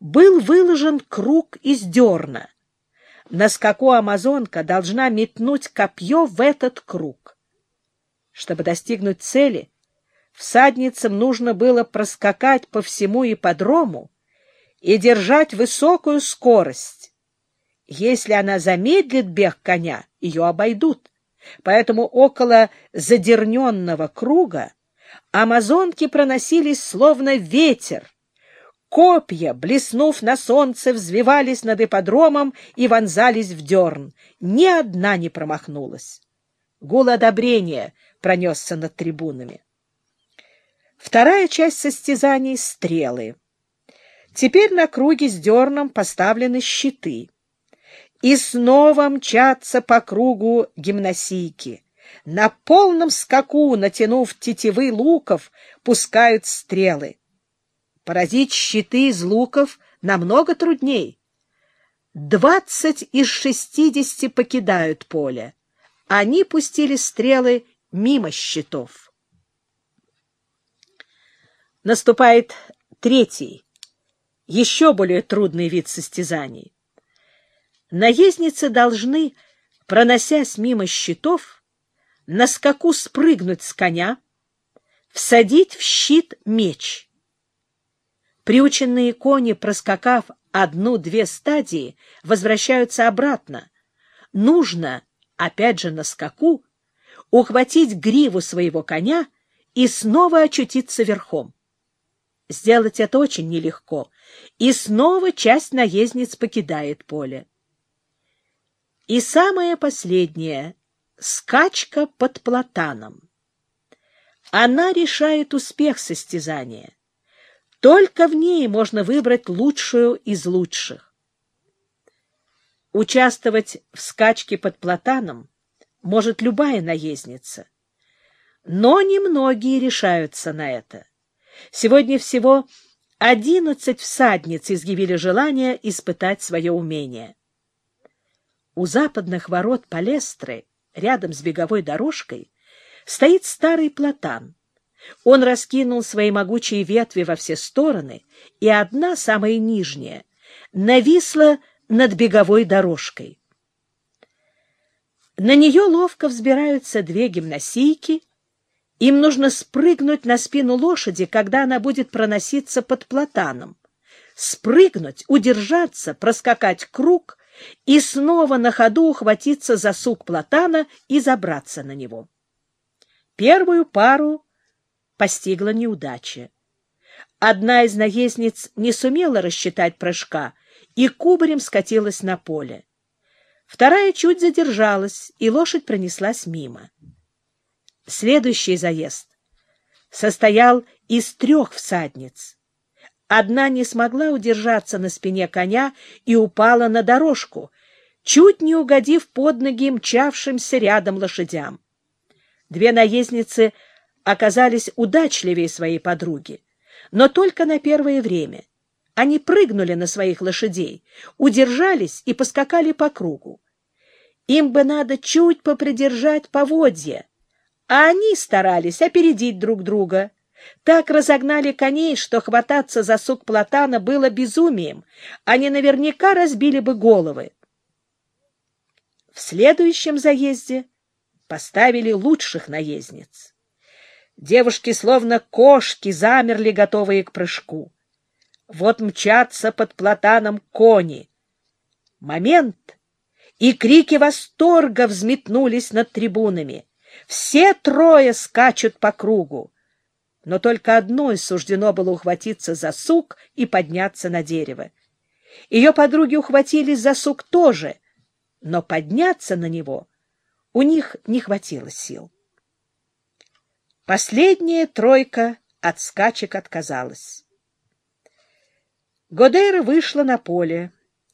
был выложен круг из дерна. На скаку амазонка должна метнуть копье в этот круг. Чтобы достигнуть цели, всадницам нужно было проскакать по всему ипподрому и держать высокую скорость. Если она замедлит бег коня, ее обойдут. Поэтому около задерненного круга амазонки проносились словно ветер. Копья, блеснув на солнце, взвивались над ипподромом и вонзались в дерн. Ни одна не промахнулась. Гул одобрения пронесся над трибунами. Вторая часть состязаний — стрелы. Теперь на круге с дерном поставлены щиты. И снова мчатся по кругу гимнасийки. На полном скаку, натянув тетивы луков, пускают стрелы. Поразить щиты из луков намного трудней. Двадцать из шестидесяти покидают поле. Они пустили стрелы мимо щитов. Наступает третий, еще более трудный вид состязаний. Наездницы должны, проносясь мимо щитов, на скаку спрыгнуть с коня, всадить в щит меч. Приученные кони, проскакав одну-две стадии, возвращаются обратно. Нужно, опять же на скаку, ухватить гриву своего коня и снова очутиться верхом. Сделать это очень нелегко, и снова часть наездниц покидает поле. И самое последнее — скачка под платаном. Она решает успех состязания. Только в ней можно выбрать лучшую из лучших. Участвовать в скачке под платаном может любая наездница. Но немногие решаются на это. Сегодня всего одиннадцать всадниц изъявили желание испытать свое умение. У западных ворот Палестры, рядом с беговой дорожкой, стоит старый платан. Он раскинул свои могучие ветви во все стороны, и одна, самая нижняя, нависла над беговой дорожкой. На нее ловко взбираются две гимнасийки — им нужно спрыгнуть на спину лошади, когда она будет проноситься под платаном. Спрыгнуть, удержаться, проскакать круг и снова на ходу ухватиться за сук платана и забраться на него. Первую пару постигла неудача. Одна из наездниц не сумела рассчитать прыжка и кубарем скатилась на поле. Вторая чуть задержалась, и лошадь пронеслась мимо. Следующий заезд состоял из трех всадниц. Одна не смогла удержаться на спине коня и упала на дорожку, чуть не угодив под ноги мчавшимся рядом лошадям. Две наездницы оказались удачливее своей подруги, но только на первое время. Они прыгнули на своих лошадей, удержались и поскакали по кругу. Им бы надо чуть попридержать поводья, а они старались опередить друг друга. Так разогнали коней, что хвататься за сук платана было безумием. Они наверняка разбили бы головы. В следующем заезде поставили лучших наездниц. Девушки, словно кошки, замерли, готовые к прыжку. Вот мчатся под платаном кони. Момент, и крики восторга взметнулись над трибунами. Все трое скачут по кругу. Но только одной суждено было ухватиться за сук и подняться на дерево. Ее подруги ухватились за сук тоже, но подняться на него у них не хватило сил. Последняя тройка от скачек отказалась. Годейра вышла на поле.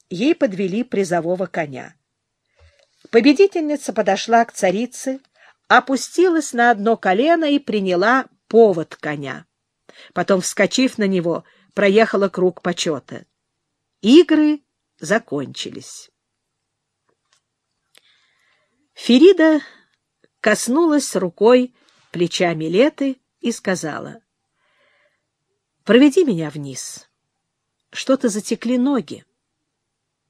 Ей подвели призового коня. Победительница подошла к царице, опустилась на одно колено и приняла повод коня. Потом, вскочив на него, проехала круг почета. Игры закончились. Ферида коснулась рукой плеча Милеты и сказала, «Проведи меня вниз». что-то затекли ноги.